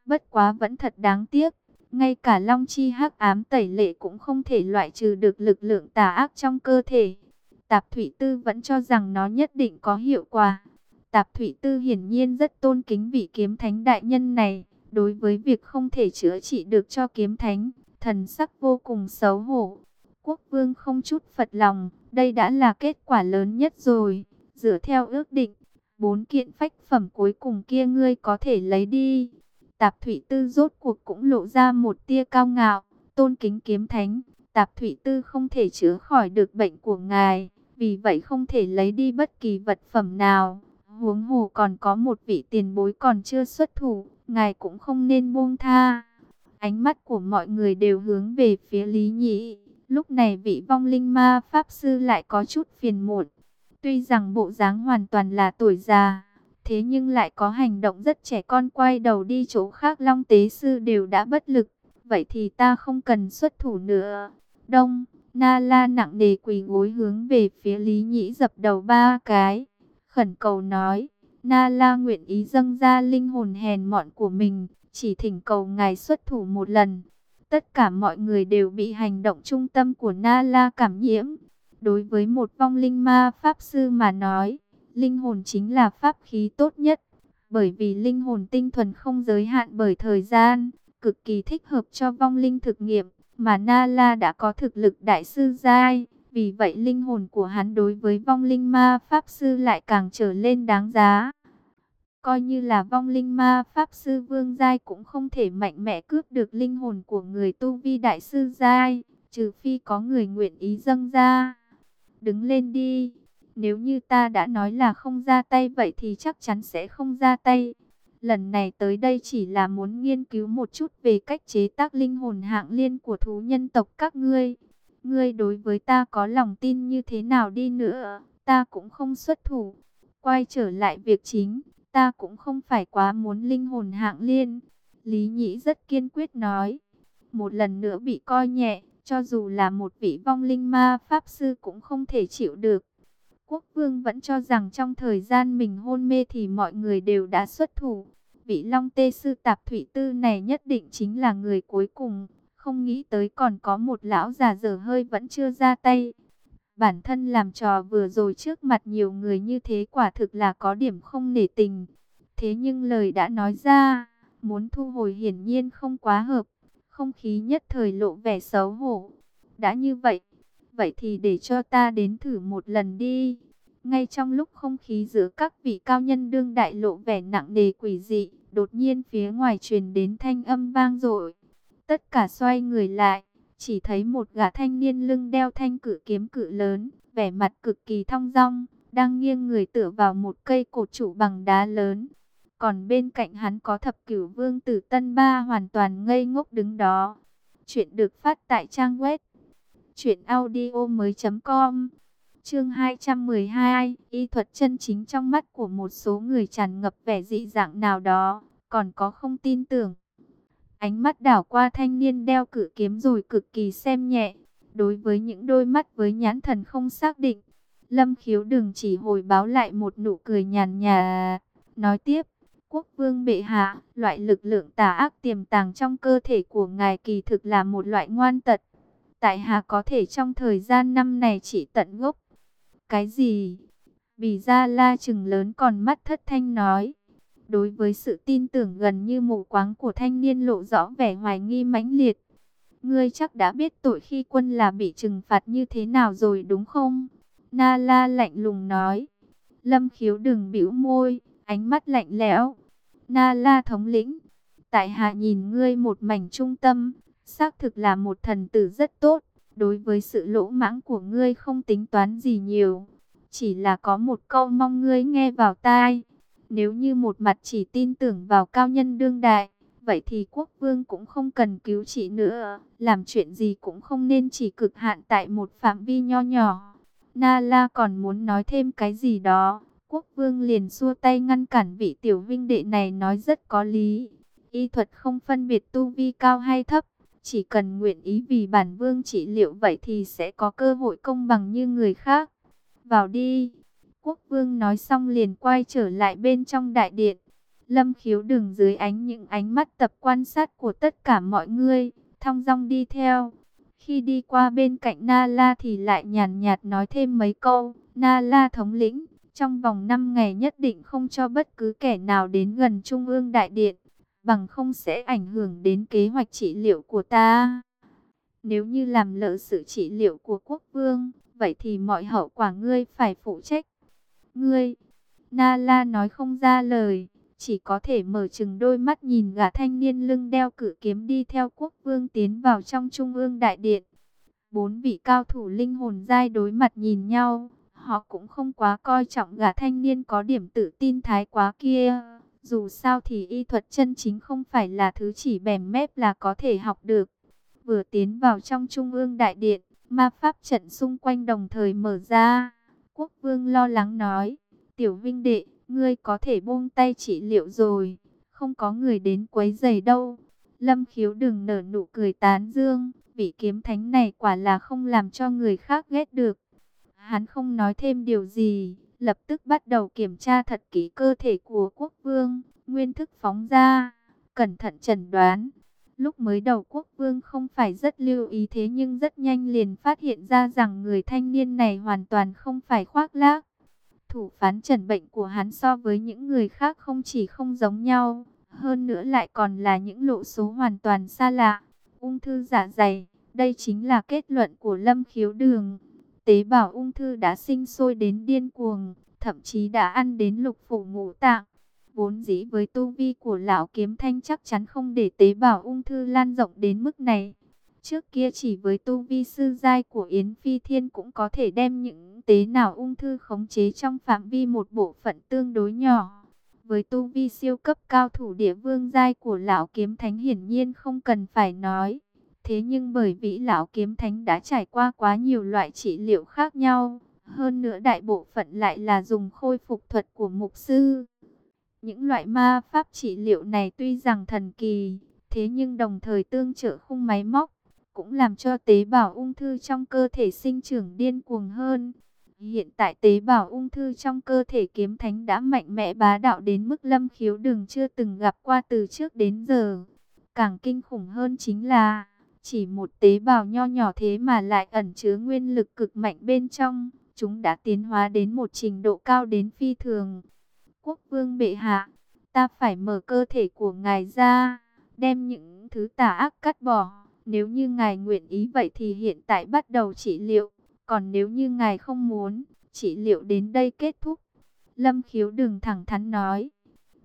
Bất quá vẫn thật đáng tiếc. Ngay cả long chi hắc ám tẩy lệ cũng không thể loại trừ được lực lượng tà ác trong cơ thể. Tạp Thủy Tư vẫn cho rằng nó nhất định có hiệu quả. Tạp Thủy Tư hiển nhiên rất tôn kính vị kiếm thánh đại nhân này. Đối với việc không thể chữa trị được cho kiếm thánh, thần sắc vô cùng xấu hổ. Quốc vương không chút phật lòng, đây đã là kết quả lớn nhất rồi. Dựa theo ước định, bốn kiện phách phẩm cuối cùng kia ngươi có thể lấy đi. Tạp Thủy Tư rốt cuộc cũng lộ ra một tia cao ngạo, tôn kính kiếm thánh. Tạp Thủy Tư không thể chữa khỏi được bệnh của ngài, vì vậy không thể lấy đi bất kỳ vật phẩm nào. Huống hồ còn có một vị tiền bối còn chưa xuất thủ, ngài cũng không nên buông tha. Ánh mắt của mọi người đều hướng về phía Lý Nhĩ. Lúc này vị vong linh ma pháp sư lại có chút phiền muộn. Tuy rằng bộ dáng hoàn toàn là tuổi già, Thế nhưng lại có hành động rất trẻ con quay đầu đi chỗ khác Long Tế Sư đều đã bất lực. Vậy thì ta không cần xuất thủ nữa. Đông, Na La nặng nề quỳ gối hướng về phía Lý Nhĩ dập đầu ba cái. Khẩn cầu nói, Na La nguyện ý dâng ra linh hồn hèn mọn của mình, chỉ thỉnh cầu ngài xuất thủ một lần. Tất cả mọi người đều bị hành động trung tâm của Na La cảm nhiễm. Đối với một vong linh ma pháp sư mà nói, linh hồn chính là pháp khí tốt nhất. Bởi vì linh hồn tinh thuần không giới hạn bởi thời gian, cực kỳ thích hợp cho vong linh thực nghiệm, mà Na La đã có thực lực đại sư giai. Vì vậy linh hồn của hắn đối với vong linh ma pháp sư lại càng trở lên đáng giá. Coi như là vong linh ma pháp sư vương giai cũng không thể mạnh mẽ cướp được linh hồn của người tu vi đại sư giai, trừ phi có người nguyện ý dâng ra. Đứng lên đi, nếu như ta đã nói là không ra tay vậy thì chắc chắn sẽ không ra tay. Lần này tới đây chỉ là muốn nghiên cứu một chút về cách chế tác linh hồn hạng liên của thú nhân tộc các ngươi. Ngươi đối với ta có lòng tin như thế nào đi nữa, ta cũng không xuất thủ. Quay trở lại việc chính, ta cũng không phải quá muốn linh hồn hạng liên. Lý Nhĩ rất kiên quyết nói, một lần nữa bị coi nhẹ, cho dù là một vị vong linh ma pháp sư cũng không thể chịu được. Quốc vương vẫn cho rằng trong thời gian mình hôn mê thì mọi người đều đã xuất thủ. Vị long tê sư tạp thủy tư này nhất định chính là người cuối cùng. Không nghĩ tới còn có một lão già dở hơi vẫn chưa ra tay. Bản thân làm trò vừa rồi trước mặt nhiều người như thế quả thực là có điểm không nể tình. Thế nhưng lời đã nói ra, muốn thu hồi hiển nhiên không quá hợp. Không khí nhất thời lộ vẻ xấu hổ. Đã như vậy, vậy thì để cho ta đến thử một lần đi. Ngay trong lúc không khí giữa các vị cao nhân đương đại lộ vẻ nặng nề quỷ dị, đột nhiên phía ngoài truyền đến thanh âm vang dội. Tất cả xoay người lại, chỉ thấy một gã thanh niên lưng đeo thanh cử kiếm cự lớn, vẻ mặt cực kỳ thong dong, đang nghiêng người tựa vào một cây cột trụ bằng đá lớn. Còn bên cạnh hắn có thập cửu vương tử Tân Ba hoàn toàn ngây ngốc đứng đó. Chuyện được phát tại trang web truyệnaudiomoi.com. Chương 212, y thuật chân chính trong mắt của một số người tràn ngập vẻ dị dạng nào đó, còn có không tin tưởng. Ánh mắt đảo qua thanh niên đeo cử kiếm rồi cực kỳ xem nhẹ. Đối với những đôi mắt với nhãn thần không xác định, Lâm khiếu đừng chỉ hồi báo lại một nụ cười nhàn nhà. Nói tiếp, quốc vương bệ hạ, loại lực lượng tà ác tiềm tàng trong cơ thể của ngài kỳ thực là một loại ngoan tật. Tại hạ có thể trong thời gian năm này chỉ tận gốc. Cái gì? Bì gia la chừng lớn còn mắt thất thanh nói. Đối với sự tin tưởng gần như mù quáng của thanh niên lộ rõ vẻ hoài nghi mãnh liệt. Ngươi chắc đã biết tội khi quân là bị trừng phạt như thế nào rồi đúng không? Na la lạnh lùng nói. Lâm khiếu đừng bĩu môi, ánh mắt lạnh lẽo. Na la thống lĩnh. Tại hạ nhìn ngươi một mảnh trung tâm, xác thực là một thần tử rất tốt. Đối với sự lỗ mãng của ngươi không tính toán gì nhiều. Chỉ là có một câu mong ngươi nghe vào tai. Nếu như một mặt chỉ tin tưởng vào cao nhân đương đại, vậy thì quốc vương cũng không cần cứu trị nữa. Làm chuyện gì cũng không nên chỉ cực hạn tại một phạm vi nho nhỏ. Na La còn muốn nói thêm cái gì đó. Quốc vương liền xua tay ngăn cản vị tiểu vinh đệ này nói rất có lý. Y thuật không phân biệt tu vi cao hay thấp. Chỉ cần nguyện ý vì bản vương trị liệu vậy thì sẽ có cơ hội công bằng như người khác. Vào đi. Quốc vương nói xong liền quay trở lại bên trong đại điện. Lâm khiếu đường dưới ánh những ánh mắt tập quan sát của tất cả mọi người, thong dong đi theo. Khi đi qua bên cạnh Na La thì lại nhàn nhạt nói thêm mấy câu. Na La thống lĩnh, trong vòng 5 ngày nhất định không cho bất cứ kẻ nào đến gần Trung ương Đại Điện, bằng không sẽ ảnh hưởng đến kế hoạch trị liệu của ta. Nếu như làm lỡ sự trị liệu của quốc vương, vậy thì mọi hậu quả ngươi phải phụ trách. Ngươi, Na La nói không ra lời, chỉ có thể mở chừng đôi mắt nhìn gã thanh niên lưng đeo cử kiếm đi theo quốc vương tiến vào trong trung ương đại điện. Bốn vị cao thủ linh hồn dai đối mặt nhìn nhau, họ cũng không quá coi trọng gã thanh niên có điểm tự tin thái quá kia. Dù sao thì y thuật chân chính không phải là thứ chỉ bèm mép là có thể học được. Vừa tiến vào trong trung ương đại điện, ma pháp trận xung quanh đồng thời mở ra. Quốc vương lo lắng nói, tiểu vinh đệ, ngươi có thể buông tay trị liệu rồi, không có người đến quấy giày đâu. Lâm khiếu đừng nở nụ cười tán dương, vị kiếm thánh này quả là không làm cho người khác ghét được. Hắn không nói thêm điều gì, lập tức bắt đầu kiểm tra thật kỹ cơ thể của quốc vương, nguyên thức phóng ra, cẩn thận chẩn đoán. Lúc mới đầu quốc vương không phải rất lưu ý thế nhưng rất nhanh liền phát hiện ra rằng người thanh niên này hoàn toàn không phải khoác lác. Thủ phán trần bệnh của hắn so với những người khác không chỉ không giống nhau, hơn nữa lại còn là những lộ số hoàn toàn xa lạ. Ung thư dạ dày, đây chính là kết luận của Lâm Khiếu Đường. Tế bào ung thư đã sinh sôi đến điên cuồng, thậm chí đã ăn đến lục phủ ngũ tạng. Vốn dĩ với tu vi của lão kiếm thanh chắc chắn không để tế bào ung thư lan rộng đến mức này. Trước kia chỉ với tu vi sư giai của Yến Phi Thiên cũng có thể đem những tế nào ung thư khống chế trong phạm vi một bộ phận tương đối nhỏ. Với tu vi siêu cấp cao thủ địa vương giai của lão kiếm thánh hiển nhiên không cần phải nói. Thế nhưng bởi vì lão kiếm thánh đã trải qua quá nhiều loại trị liệu khác nhau, hơn nữa đại bộ phận lại là dùng khôi phục thuật của mục sư. Những loại ma pháp trị liệu này tuy rằng thần kỳ, thế nhưng đồng thời tương trợ khung máy móc, cũng làm cho tế bào ung thư trong cơ thể sinh trưởng điên cuồng hơn. Hiện tại tế bào ung thư trong cơ thể kiếm thánh đã mạnh mẽ bá đạo đến mức lâm khiếu đường chưa từng gặp qua từ trước đến giờ. Càng kinh khủng hơn chính là, chỉ một tế bào nho nhỏ thế mà lại ẩn chứa nguyên lực cực mạnh bên trong. Chúng đã tiến hóa đến một trình độ cao đến phi thường. Quốc vương bệ hạ, ta phải mở cơ thể của ngài ra, đem những thứ tà ác cắt bỏ. Nếu như ngài nguyện ý vậy thì hiện tại bắt đầu trị liệu. Còn nếu như ngài không muốn, trị liệu đến đây kết thúc. Lâm khiếu đừng thẳng thắn nói.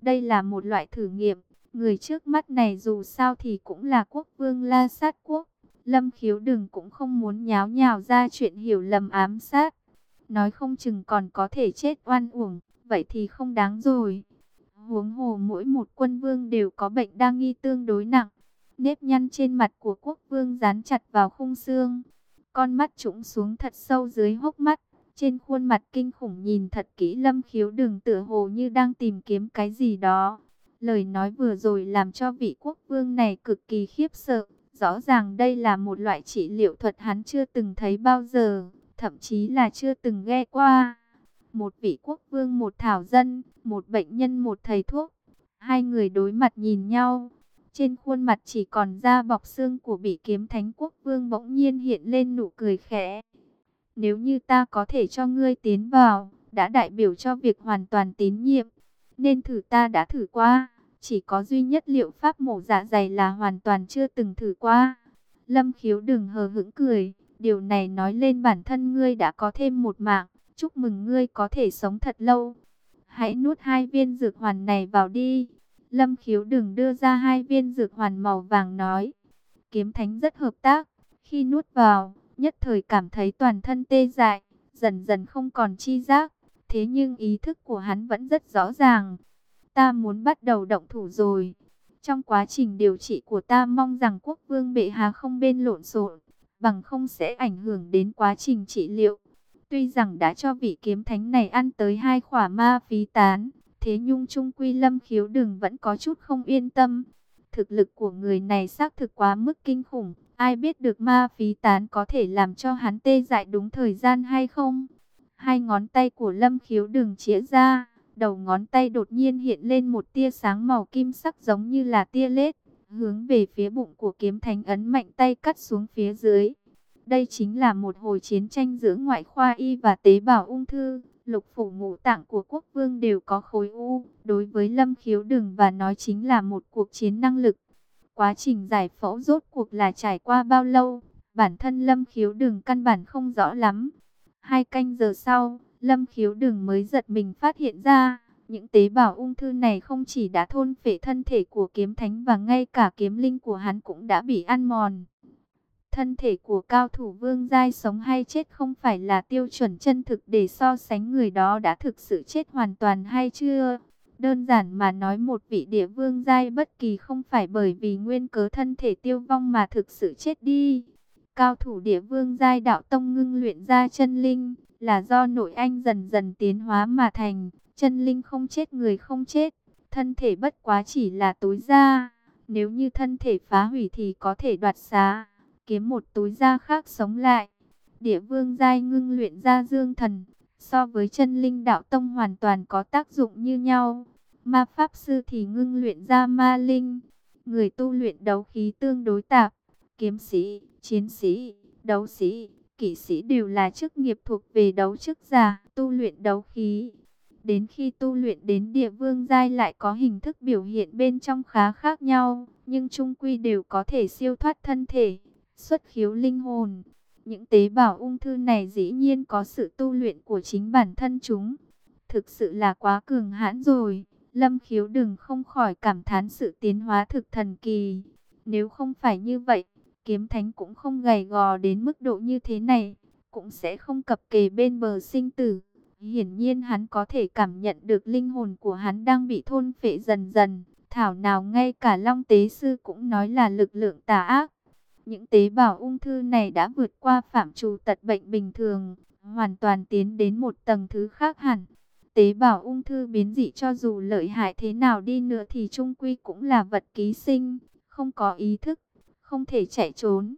Đây là một loại thử nghiệm. Người trước mắt này dù sao thì cũng là quốc vương la sát quốc. Lâm khiếu đừng cũng không muốn nháo nhào ra chuyện hiểu lầm ám sát. Nói không chừng còn có thể chết oan uổng. Vậy thì không đáng rồi. Huống hồ mỗi một quân vương đều có bệnh đa nghi tương đối nặng. Nếp nhăn trên mặt của quốc vương dán chặt vào khung xương. Con mắt trũng xuống thật sâu dưới hốc mắt. Trên khuôn mặt kinh khủng nhìn thật kỹ lâm khiếu đường tựa hồ như đang tìm kiếm cái gì đó. Lời nói vừa rồi làm cho vị quốc vương này cực kỳ khiếp sợ. Rõ ràng đây là một loại trị liệu thuật hắn chưa từng thấy bao giờ, thậm chí là chưa từng nghe qua. Một vị quốc vương một thảo dân, một bệnh nhân một thầy thuốc. Hai người đối mặt nhìn nhau. Trên khuôn mặt chỉ còn da bọc xương của bị kiếm thánh quốc vương bỗng nhiên hiện lên nụ cười khẽ. Nếu như ta có thể cho ngươi tiến vào, đã đại biểu cho việc hoàn toàn tín nhiệm. Nên thử ta đã thử qua, chỉ có duy nhất liệu pháp mổ dạ dày là hoàn toàn chưa từng thử qua. Lâm khiếu đừng hờ hững cười, điều này nói lên bản thân ngươi đã có thêm một mạng, chúc mừng ngươi có thể sống thật lâu. Hãy nuốt hai viên dược hoàn này vào đi. Lâm khiếu đừng đưa ra hai viên dược hoàn màu vàng nói. Kiếm thánh rất hợp tác, khi nuốt vào, nhất thời cảm thấy toàn thân tê dại, dần dần không còn chi giác. Thế nhưng ý thức của hắn vẫn rất rõ ràng. Ta muốn bắt đầu động thủ rồi. Trong quá trình điều trị của ta mong rằng quốc vương bệ hạ không bên lộn xộn, bằng không sẽ ảnh hưởng đến quá trình trị liệu. Tuy rằng đã cho vị kiếm thánh này ăn tới hai khỏa ma phí tán, thế nhưng trung quy lâm khiếu đường vẫn có chút không yên tâm. Thực lực của người này xác thực quá mức kinh khủng, ai biết được ma phí tán có thể làm cho hắn tê dại đúng thời gian hay không. Hai ngón tay của lâm khiếu đừng chĩa ra, đầu ngón tay đột nhiên hiện lên một tia sáng màu kim sắc giống như là tia lết, hướng về phía bụng của kiếm thánh ấn mạnh tay cắt xuống phía dưới. Đây chính là một hồi chiến tranh giữa ngoại khoa y và tế bào ung thư. Lục phủ ngũ tạng của quốc vương đều có khối u. Đối với lâm khiếu đừng và nói chính là một cuộc chiến năng lực. Quá trình giải phẫu rốt cuộc là trải qua bao lâu? Bản thân lâm khiếu đừng căn bản không rõ lắm. Hai canh giờ sau, lâm khiếu đừng mới giật mình phát hiện ra. Những tế bào ung thư này không chỉ đã thôn phệ thân thể của kiếm thánh và ngay cả kiếm linh của hắn cũng đã bị ăn mòn. Thân thể của cao thủ vương giai sống hay chết không phải là tiêu chuẩn chân thực để so sánh người đó đã thực sự chết hoàn toàn hay chưa. Đơn giản mà nói một vị địa vương giai bất kỳ không phải bởi vì nguyên cớ thân thể tiêu vong mà thực sự chết đi. Cao thủ địa vương giai đạo tông ngưng luyện ra chân linh là do nội anh dần dần tiến hóa mà thành. Chân linh không chết người không chết, thân thể bất quá chỉ là tối da. Nếu như thân thể phá hủy thì có thể đoạt xá kiếm một túi da khác sống lại. Địa vương giai ngưng luyện ra dương thần, so với chân linh đạo tông hoàn toàn có tác dụng như nhau. Ma pháp sư thì ngưng luyện ra ma linh, người tu luyện đấu khí tương đối tạp, kiếm sĩ, chiến sĩ, đấu sĩ, kỵ sĩ đều là chức nghiệp thuộc về đấu chức giả, tu luyện đấu khí. Đến khi tu luyện đến địa vương giai lại có hình thức biểu hiện bên trong khá khác nhau, nhưng trung quy đều có thể siêu thoát thân thể, xuất khiếu linh hồn. Những tế bào ung thư này dĩ nhiên có sự tu luyện của chính bản thân chúng. Thực sự là quá cường hãn rồi. Lâm khiếu đừng không khỏi cảm thán sự tiến hóa thực thần kỳ. Nếu không phải như vậy, kiếm thánh cũng không gầy gò đến mức độ như thế này. Cũng sẽ không cập kề bên bờ sinh tử. Hiển nhiên hắn có thể cảm nhận được linh hồn của hắn đang bị thôn phệ dần dần. Thảo nào ngay cả Long Tế Sư cũng nói là lực lượng tà ác. Những tế bào ung thư này đã vượt qua phạm trù tật bệnh bình thường, hoàn toàn tiến đến một tầng thứ khác hẳn. Tế bào ung thư biến dị cho dù lợi hại thế nào đi nữa thì trung quy cũng là vật ký sinh, không có ý thức, không thể chạy trốn.